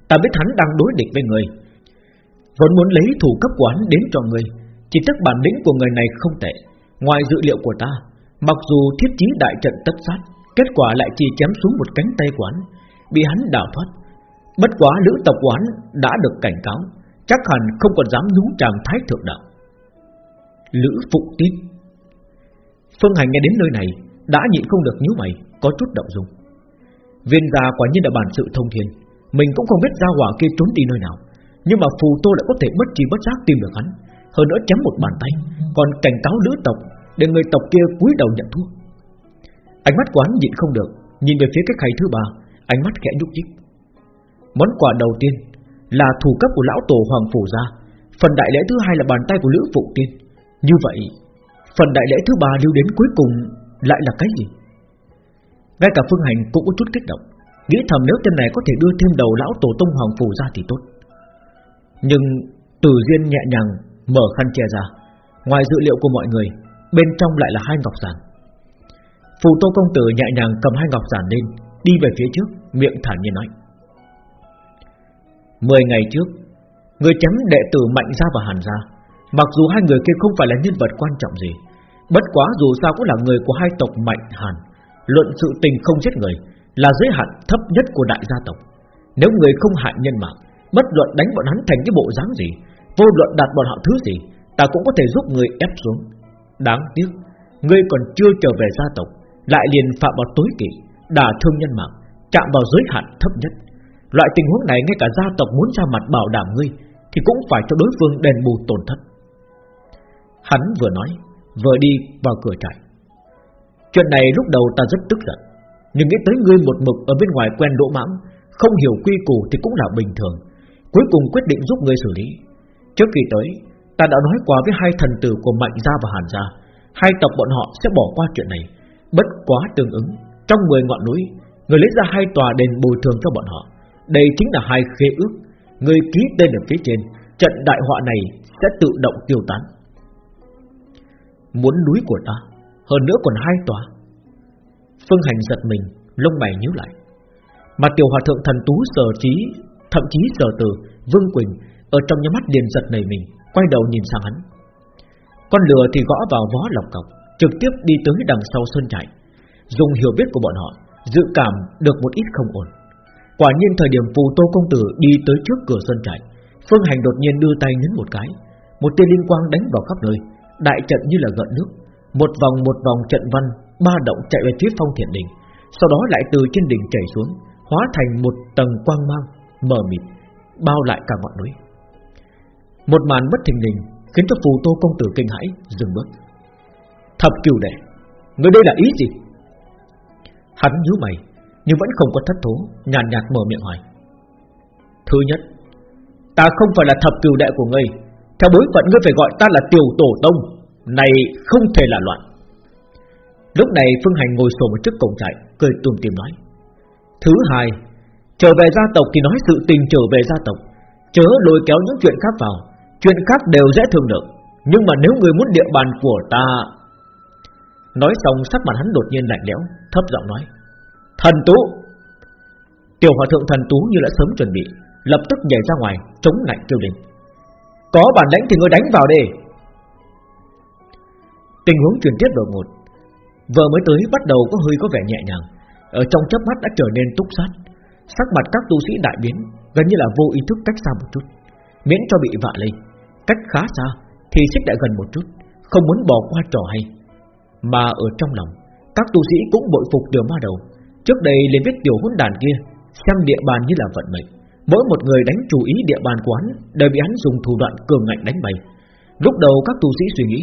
ta biết hắn đang đối địch với người. Vẫn muốn lấy thủ cấp quán đến cho người Chỉ tức bản lĩnh của người này không tệ. Ngoài dự liệu của ta Mặc dù thiết chí đại trận tất sát Kết quả lại chỉ chém xuống một cánh tay quán Bị hắn đảo thoát. Bất quá lữ tộc quán đã được cảnh cáo Chắc hẳn không còn dám nhúng chàm thái thượng đạo. Lữ phụ tiên. Phương Hành nghe đến nơi này Đã nhịn không được nhíu mày Có chút động dung. Viên gia quả nhiên là bản sự thông thiên. Mình cũng không biết gia hỏa kia trốn đi nơi nào. Nhưng mà phù tô lại có thể bất trí bất giác tìm được hắn. Hơn nữa chém một bàn tay. Còn cảnh cáo lữ tộc Để người tộc kia cúi đầu nhận thua. Ánh mắt quán nhịn không được. Nhìn về phía cái khay thứ ba, Ánh mắt khẽ nhúc nhích. Món quà đầu tiên là thủ cấp của lão tổ hoàng phủ gia Phần đại lễ thứ hai là bàn tay của lữ phụ tiên. Như vậy, Phần đại lễ thứ ba lưu đến cuối cùng Lại là cái gì? Ngay cả phương hành cũng có chút kích động. Nghĩ thầm nếu tên này có thể đưa thêm đầu lão tổ tông hoàng phủ ra thì tốt. Nhưng Từ duyên nhẹ nhàng mở khăn che ra. Ngoài dự liệu của mọi người, Bên trong lại là hai ngọc giản. Phù Tô Công Tử nhẹ nhàng cầm hai ngọc giản lên, Đi về phía trước, Miệng thản nhiên nói. Mười ngày trước, Người chém đệ tử Mạnh Gia và Hàn Gia, Mặc dù hai người kia không phải là nhân vật quan trọng gì, Bất quá dù sao cũng là người của hai tộc Mạnh Hàn Luận sự tình không giết người Là giới hạn thấp nhất của đại gia tộc. Nếu người không hại nhân mạng, Bất luận đánh bọn hắn thành cái bộ dáng gì, Vô luận đạt bọn họ thứ gì, Ta cũng có thể giúp người ép xuống. Đáng tiếc Ngươi còn chưa trở về gia tộc, Lại liền phạm vào tối kỵ, Đả thương nhân mạng, Chạm vào giới hạn thấp nhất. Loại tình huống này ngay cả gia tộc muốn ra mặt bảo đảm ngươi, Thì cũng phải cho đối phương đền bù tổn thất. Hắn vừa nói, Vừa đi vào cửa trại. Chuyện này lúc đầu ta rất tức giận, Nhưng nghĩ tới ngươi một mực ở bên ngoài quen đỗ mãng, Không hiểu quy củ thì cũng là bình thường, Cuối cùng quyết định giúp ngươi xử lý. Trước khi tới, Ta đã nói qua với hai thần tử của Mạnh Gia và Hàn Gia, Hai tộc bọn họ sẽ bỏ qua chuyện này, Bất quá tương ứng, Trong 10 ngọn núi, Người lấy ra hai tòa đền bồi thường cho bọn họ. Đây chính là hai khế ước, Người ký tên ở phía trên, Trận đại họa này sẽ tự động tiêu tán. Muốn núi của ta hơn nữa còn hai tòa. Phương Hành giật mình, Lông mày nhíu lại. Mà tiểu hòa thượng thần tú sở trí, Thậm chí sở từ, Vương Quỳnh, Ở trong nhà mắt liền giật nảy mình, Quay đầu nhìn sang hắn. Con lừa thì gõ vào vó lọc cọc, Trực tiếp đi tới đằng sau sơn trại. Dùng hiểu biết của bọn họ, Dự cảm được một ít không ổn. Quả nhiên thời điểm phù tô công tử đi tới trước cửa sơn trại, Phương Hành đột nhiên đưa tay nhấn một cái. Một tia linh quang đánh vào khắp nơi, Đại trận như là gợn nước. Một vòng một vòng trận văn Ba động chạy về phía phong thiện đỉnh Sau đó lại từ trên đỉnh chảy xuống Hóa thành một tầng quang mang Mờ mịt Bao lại cả ngọn núi. Một màn bất thình lình Khiến cho phù tô công tử kinh hãi Dừng bước. Thập cửu đệ Người đây là ý gì? Hắn nhíu mày Nhưng vẫn không có thất thố Nhàn nhạt, nhạt mở miệng hỏi. Thứ nhất Ta không phải là thập cửu đệ của ngươi. Theo bối phận ngươi phải gọi ta là tiểu tổ tông. Này không thể là loạn. Lúc này Phương Hành ngồi sổ một trước cổng trại, Cười tùm tìm nói. Thứ hai, Trở về gia tộc thì nói sự tình trở về gia tộc. Chớ lôi kéo những chuyện khác vào, Chuyện khác đều dễ thương được Nhưng mà nếu người muốn địa bàn của ta Nói xong sắc mặt hắn đột nhiên lạnh lẽo, Thấp giọng nói. Thần tú! Tiểu hòa thượng thần tú như đã sớm chuẩn bị, Lập tức nhảy ra ngoài, Chống lạnh kêu lên. Có bản lãnh thì ngươi đánh vào đi. Tình huống chuyển tiếp đột ngột. Vừa mới tới bắt đầu có hơi có vẻ nhẹ nhàng. Ở trong chớp mắt đã trở nên túc sát. Sắc mặt các tu sĩ đại biến, Gần như là vô ý thức cách xa một chút, Miễn cho bị vạ lây. Cách khá xa thì xích lại gần một chút, Không muốn bỏ qua trò hay. Mà ở trong lòng, Các tu sĩ cũng bội phục đường ma đầu. Trước đây liền biết tiểu hỗn đàn kia, Xem địa bàn như là vận mệnh. Mỗi một người đánh chú ý địa bàn quán Đều bị hắn dùng thủ đoạn cường ngạnh đánh bày. Lúc đầu các tu sĩ suy nghĩ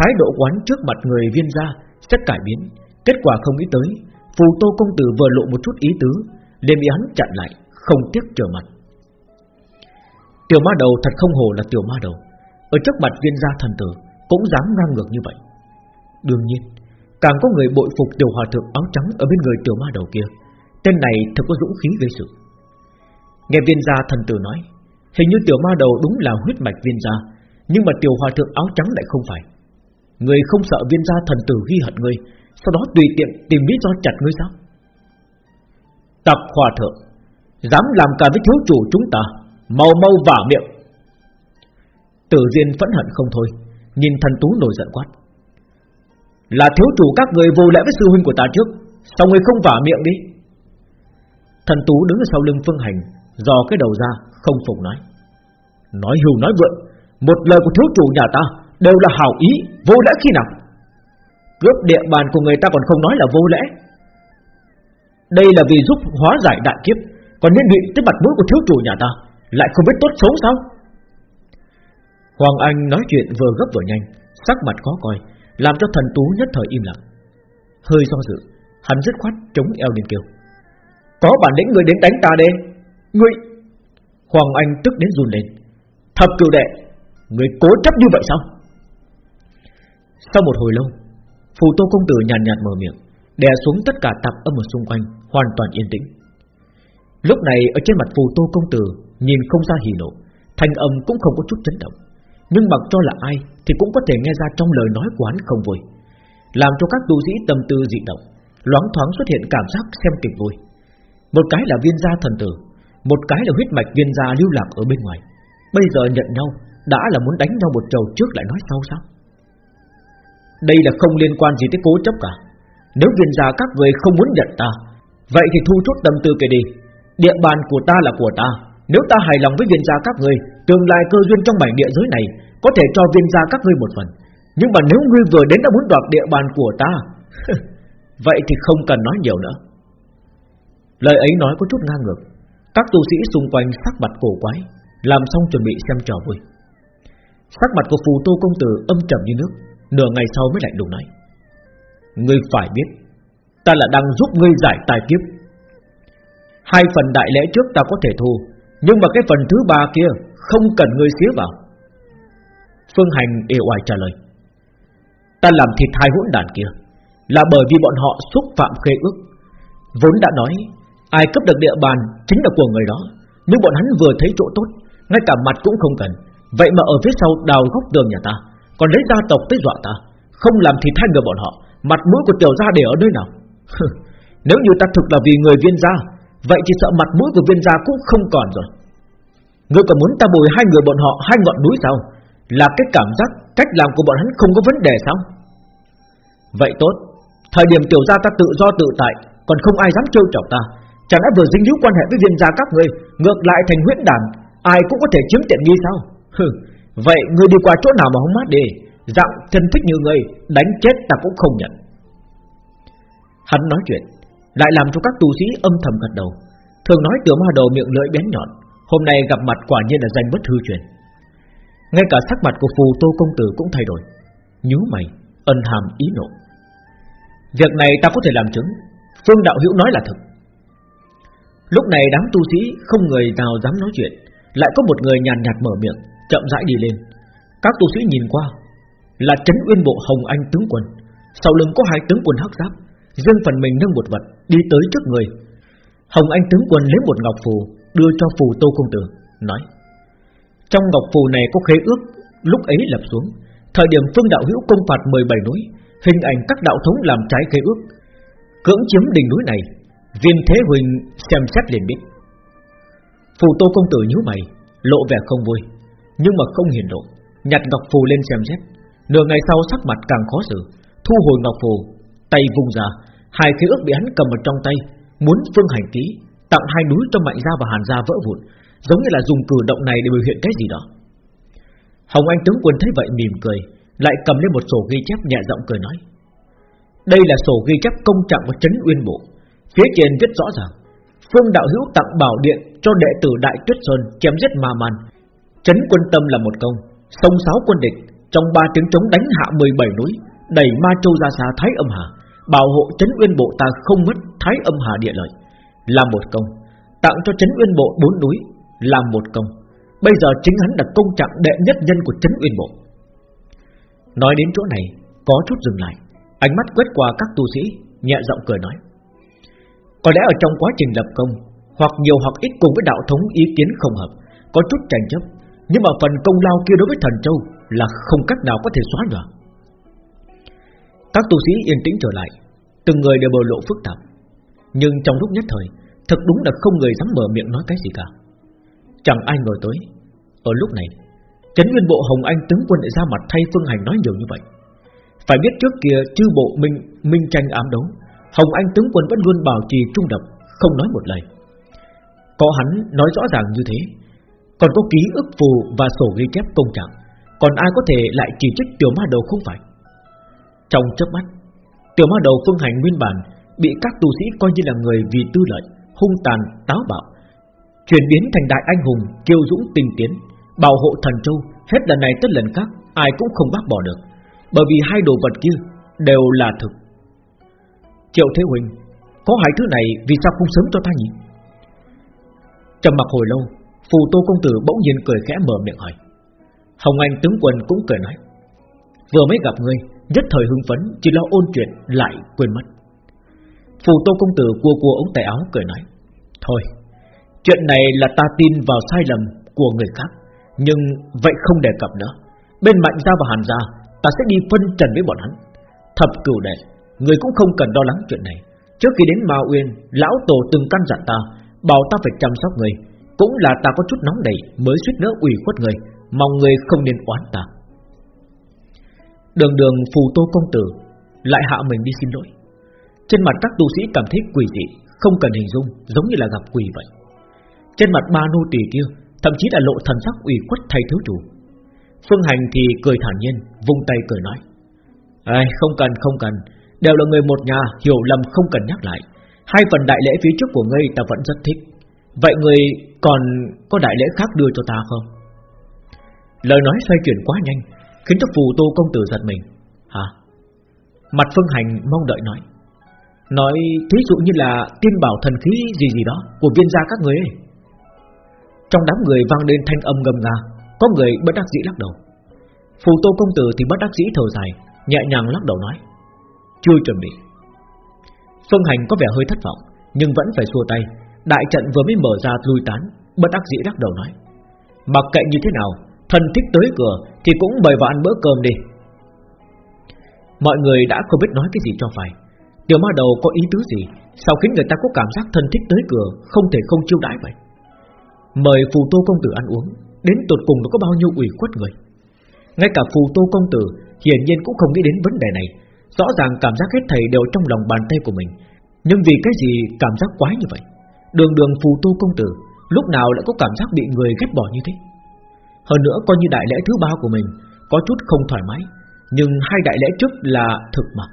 Thái độ quán trước mặt người viên gia Sẽ cải biến. Kết quả không nghĩ tới, Phù tô công tử vừa lộ một chút ý tứ, liền bị hắn chặn lại, Không tiếc trở mặt. Tiểu ma đầu thật không hồ là tiểu ma đầu. Ở trước mặt viên gia thần tử Cũng dám ngang ngược như vậy. Đương nhiên, Càng có người bội phục tiểu hòa thượng áo trắng Ở bên người tiểu ma đầu kia. Tên này thật có dũng khí gây sự. Nghe viên gia thần tử nói, Hình như tiểu ma đầu đúng là huyết mạch viên gia, Nhưng mà tiểu hòa thượng áo trắng lại không phải. Người không sợ viên gia thần tử ghi hận người, Sau đó tùy tiện tìm lý do chặt ngươi sao? Tập hòa thượng Dám làm cả với thiếu chủ chúng ta Mau mau vả miệng. Tử Diên phẫn hận không thôi Nhìn thần tú nổi giận quát. Là thiếu chủ các người vô lẽ với sư huynh của ta trước Sao người không vả miệng đi? Thần tú đứng ở sau lưng phương hành Dò cái đầu ra không phục nói. Nói hưu nói vượn Một lời của thiếu chủ nhà ta Đều là hảo ý, vô lẽ khi nào? Cướp địa bàn của người ta còn không nói là vô lẽ Đây là vì giúp hóa giải đại kiếp, Còn liên lụy tới mặt mũi của thiếu chủ nhà ta, Lại không biết tốt xấu sao? Hoàng Anh nói chuyện vừa gấp vừa nhanh, Sắc mặt khó coi, Làm cho thần tú nhất thời im lặng. Hơi do dự, Hắn dứt khoát chống eo lên kêu. Có bản lĩnh người đến đánh ta đi Ngươi! Hoàng Anh tức đến run lên. Thập cửu đệ Người cố chấp như vậy sao? Sau một hồi lâu Phù tô công tử nhàn nhạt, nhạt mở miệng Đè xuống tất cả tạp âm ở xung quanh Hoàn toàn yên tĩnh. Lúc này ở trên mặt phù tô công tử Nhìn không ra hỉ nộ Thanh âm cũng không có chút chấn động. Nhưng mặc cho là ai Thì cũng có thể nghe ra trong lời nói của hắn không vui. Làm cho các tu sĩ tâm tư dị động Loáng thoáng xuất hiện cảm giác xem kịch vui. Một cái là viên gia thần tử Một cái là huyết mạch viên gia lưu lạc ở bên ngoài. Bây giờ nhận nhau Đã là muốn đánh nhau một trầu trước lại nói sau sao? Đây là không liên quan gì tới cố chấp cả. Nếu viên gia các người không muốn nhận ta, Vậy thì thu chút tâm tư kể đi. Địa bàn của ta là của ta. Nếu ta hài lòng với viên gia các người, Tương lai cơ duyên trong mảnh địa giới này Có thể cho viên gia các ngươi một phần. Nhưng mà nếu ngươi vừa đến đã muốn đoạt địa bàn của ta, Vậy thì không cần nói nhiều nữa. Lời ấy nói có chút ngang ngược. Các tu sĩ xung quanh sắc mặt cổ quái, Làm xong chuẩn bị xem trò vui. Sắc mặt của phù tô công tử âm trầm như nước. Nửa ngày sau mới lạnh lùng nói Ngươi phải biết, Ta là đang giúp ngươi giải tài kiếp. Hai phần đại lễ trước ta có thể thu, Nhưng mà cái phần thứ ba kia Không cần ngươi xía vào. Phương Hành ỉu oai trả lời, Ta làm thịt hai hỗn đàn kia Là bởi vì bọn họ xúc phạm khê ước. Vốn đã nói, Ai cấp được địa bàn chính là của người đó, Nhưng bọn hắn vừa thấy chỗ tốt, Ngay cả mặt cũng không cần. Vậy mà ở phía sau đào góc tường nhà ta còn lấy gia tộc tới dọa ta Không làm thì thay người bọn họ Mặt mũi của tiểu gia để ở nơi nào? Nếu như ta thực là vì người viên gia Vậy thì sợ mặt mũi của viên gia cũng không còn rồi. Ngươi còn muốn ta bồi hai người bọn họ Hai ngọn núi sao? Là cái cảm giác Cách làm của bọn hắn không có vấn đề sao? Vậy tốt Thời điểm tiểu gia ta tự do tự tại Còn không ai dám trêu chọc ta Chẳng đã vừa dính líu quan hệ với viên gia các ngươi Ngược lại thành huyễn đàn Ai cũng có thể chiếm tiện nghi sao? Hừ, Vậy ngươi đi qua chỗ nào mà không mát đi? Dạng thân thích như ngươi, Đánh chết ta cũng không nhận. Hắn nói chuyện, Lại làm cho các tu sĩ âm thầm gật đầu. Thường nói tiểu ma đầu miệng lưỡi bén nhọn, Hôm nay gặp mặt quả nhiên là danh bất hư truyền. Ngay cả sắc mặt của phù tô công tử cũng thay đổi, nhíu mày, Ân hàm ý nộ. Việc này ta có thể làm chứng, Phương đạo hữu nói là thật. Lúc này đám tu sĩ không người nào dám nói chuyện, Lại có một người nhàn nhạt mở miệng. Chậm rãi đi lên. Các tu sĩ nhìn qua, Là trấn uyên bộ Hồng Anh tướng quân. Sau lưng có hai tướng quân hắc giáp, riêng phần mình nâng một vật, Đi tới trước người. Hồng Anh tướng quân lấy một ngọc phù, Đưa cho phù tô công tử, Nói, Trong ngọc phù này có khế ước, Lúc ấy lập xuống, Thời điểm phương đạo hữu công phạt 17 núi, Hình ảnh các đạo thống làm trái khế ước. Cưỡng chiếm đỉnh núi này, Viên Thế Huỳnh xem xét liền biết. Phù tô công tử nhíu mày, Lộ vẻ không vui. Nhưng mà không hiển lộ. Nhặt ngọc phù lên xem xét. Nửa ngày sau sắc mặt càng khó xử. Thu hồi ngọc phù, Tay vùng ra. Hai khế ước bị hắn cầm ở trong tay. Muốn phương hành ký, Tặng hai núi cho mạnh gia và hàn gia vỡ vụn. Giống như là dùng cử động này để biểu hiện cái gì đó. Hồng Anh tướng quân thấy vậy mỉm cười, Lại cầm lên một sổ ghi chép nhẹ giọng cười nói. Đây là sổ ghi chép công trạng của Trấn Uyên Bộ. Phía trên viết rõ ràng, Phương Đạo Hữu tặng bảo điện cho đệ tử Đại Tuyết Sơn chém giết ma man. Trấn quân tâm là một công Sông sáu quân địch, Trong ba tiếng chống đánh hạ 17 núi, Đẩy ma châu ra xa Thái âm hà, Bảo hộ Trấn Uyên Bộ ta không mất Thái âm hà địa lợi. Làm một công Tặng cho Trấn Uyên Bộ bốn núi Làm một công Bây giờ chính hắn là công trạng đệ nhất nhân của Trấn Uyên Bộ. Nói đến chỗ này, Có chút dừng lại, Ánh mắt quét qua các tu sĩ, Nhẹ giọng cười nói. Có lẽ ở trong quá trình lập công, Hoặc nhiều hoặc ít cùng với đạo thống ý kiến không hợp, Có chút tranh chấp nhưng mà phần công lao kia đối với thần châu Là không cách nào có thể xóa nhòa. Các tu sĩ yên tĩnh trở lại, Từng người đều bờ lộ phức tạp. Nhưng trong lúc nhất thời, Thật đúng là không người dám mở miệng nói cái gì cả. Chẳng ai ngờ tới, Ở lúc này Chấn Nguyên Bộ Hồng Anh tướng quân lại ra mặt thay Phương Hành nói nhiều như vậy. Phải biết trước kia chư bộ Minh Minh tranh ám đấu, Hồng Anh tướng quân vẫn luôn bảo trì trung độc, Không nói một lời. Có hắn nói rõ ràng như thế còn có ký ức phù và sổ ghi chép công trạng Còn ai có thể lại chỉ trích tiểu ma đầu không phải? Trong chớp mắt Tiểu ma đầu Phương Hành nguyên bản Bị các tu sĩ coi như là người vì tư lợi Hung tàn, táo bạo Chuyển biến thành đại anh hùng Kiêu dũng tinh tiến Bảo hộ thần châu. Hết lần này tới lần khác Ai cũng không bác bỏ được Bởi vì hai đồ vật kia Đều là thực. Triệu Thế Huỳnh Có hai thứ này vì sao không sớm cho ta nhỉ? Trầm mặc hồi lâu Phù Tô Công Tử bỗng nhiên cười khẽ mở miệng hỏi. Hồng Anh tướng quân cũng cười nói, Vừa mới gặp ngươi, Nhất thời hưng phấn, Chỉ lo ôn chuyện lại quên mất. Phù Tô Công Tử cua cua ống tay áo cười nói, Thôi, Chuyện này là ta tin vào sai lầm của người khác, Nhưng vậy không đề cập nữa. Bên Mạnh Gia và Hàn Gia, Ta sẽ đi phân trần với bọn hắn. Thập cửu đệ, Người cũng không cần lo lắng chuyện này. Trước khi đến Ma Uyên, Lão Tổ từng căn dặn ta, Bảo ta phải chăm sóc người cũng là ta có chút nóng đầy Mới suýt nữa ủy khuất người Mong người không nên oán ta. Đường đường phù tô công tử Lại hạ mình đi xin lỗi. Trên mặt các tu sĩ cảm thấy quỷ dị Không cần hình dung Giống như là gặp quỷ vậy. Trên mặt ba nô tỳ kia Thậm chí là lộ thần sắc ủy khuất thay thiếu chủ. Phương Hành thì cười thản nhiên Vung tay cười nói Ai, Không cần không cần. Đều là người một nhà hiểu lầm không cần nhắc lại. Hai phần đại lễ phía trước của ngươi ta vẫn rất thích. Vậy người còn có đại lễ khác đưa cho ta không? Lời nói xoay chuyển quá nhanh, Khiến cho phù tô công tử giật mình. Hả? Mặt Phương Hành mong đợi nói. Nói thí dụ như là tiên bảo thần khí gì gì đó Của viên gia các người ấy. Trong đám người vang lên thanh âm ngầm nga, Có người bất đắc dĩ lắc đầu. Phù tô công tử thì bất đắc dĩ thở dài, Nhẹ nhàng lắc đầu nói. Chưa chuẩn bị. Phương hành có vẻ hơi thất vọng, Nhưng vẫn phải xua tay Đại trận vừa mới mở ra lui tán, Bất đắc dĩ lắc đầu nói, Mặc kệ như thế nào, Thần thích tới cửa Thì cũng mời vào ăn bữa cơm đi. Mọi người đã không biết nói cái gì cho phải. Tiểu ma đầu có ý tứ gì, Sao khiến người ta có cảm giác thân thích tới cửa Không thể không chiêu đãi vậy? Mời phù tô công tử ăn uống, Đến tột cùng nó có bao nhiêu ủy khuất người? Ngay cả phù tô công tử Hiển nhiên cũng không nghĩ đến vấn đề này. Rõ ràng cảm giác hết thầy đều trong lòng bàn tay của mình, Nhưng vì cái gì cảm giác quái như vậy? Đường đường phù tô công tử, Lúc nào lại có cảm giác bị người ghét bỏ như thế? Hơn nữa, coi như đại lễ thứ ba của mình, Có chút không thoải mái, Nhưng hai đại lễ trước là thực mà.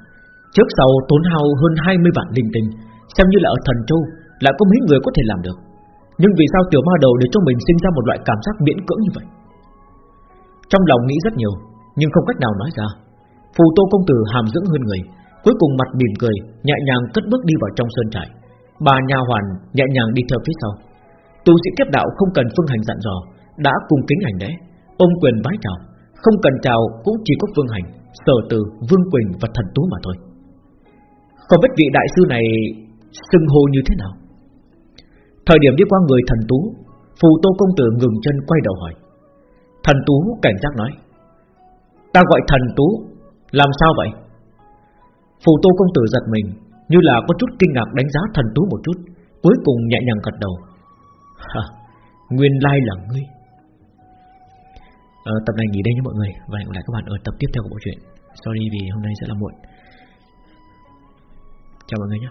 Trước sau tốn hao hơn 20 vạn linh tinh, Xem như là ở thần châu, Lại có mấy người có thể làm được. Nhưng vì sao tiểu ma đầu để cho mình sinh ra một loại cảm giác miễn cưỡng như vậy? Trong lòng nghĩ rất nhiều, Nhưng không cách nào nói ra. Phù tô công tử hàm dưỡng hơn người, Cuối cùng mặt mỉm cười, Nhẹ nhàng cất bước đi vào trong sơn trại. Bà nhà hoàn nhẹ nhàng đi theo phía sau. Tu sĩ kiếp đạo không cần phương hành dặn dò Đã cung kính hành lễ Ôm quyền vái chào Không cần chào cũng chỉ có phương hành Sở từ, Vương Quỳnh và thần tú mà thôi. Không biết vị đại sư này Xưng hô như thế nào. Thời điểm đi qua người thần tú Phù tô công tử ngừng chân quay đầu hỏi. Thần tú cảnh giác nói Ta gọi thần tú Làm sao vậy? Phù tô công tử giật mình như là có chút kinh ngạc đánh giá thần tú một chút Cuối cùng nhẹ nhàng gật đầu. Hả, Nguyên lai là ngươi. Ờ, Tập này nghỉ đây nhé mọi người Và hẹn gặp lại các bạn ở tập tiếp theo của bộ truyện. Sorry vì hôm nay sẽ là muộn. Chào mọi người nhé.